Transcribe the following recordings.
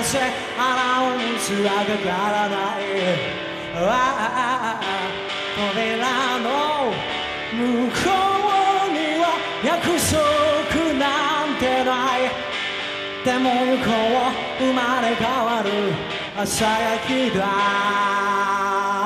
かせアナウンスはかからない。ああ扉の向こうには約束なんてない。でも向こう生まれ変わる。朝焼きだ。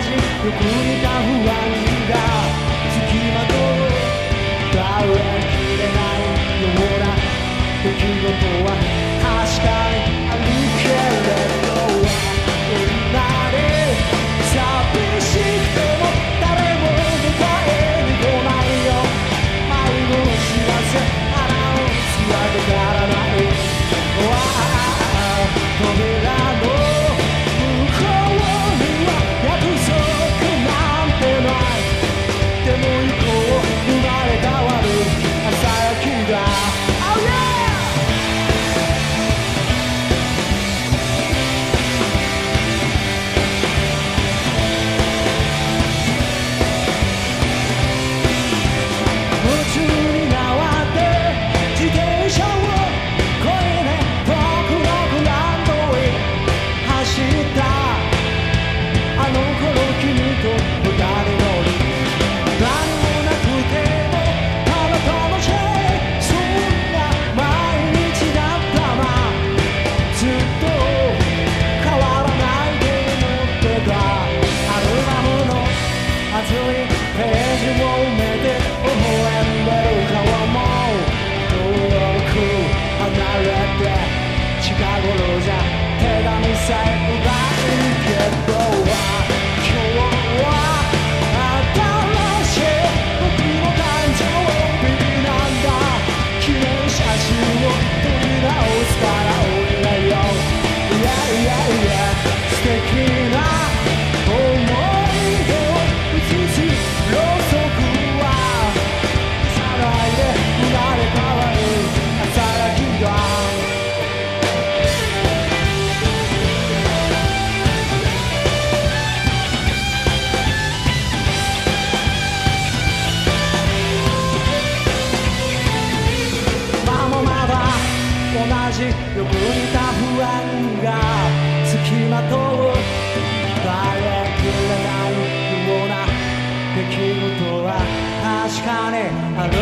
じく似た不安が付きまとう。きれない。ような出来事は確か。し横にた不安が付きまとう。バレきれないような出来事は確かにある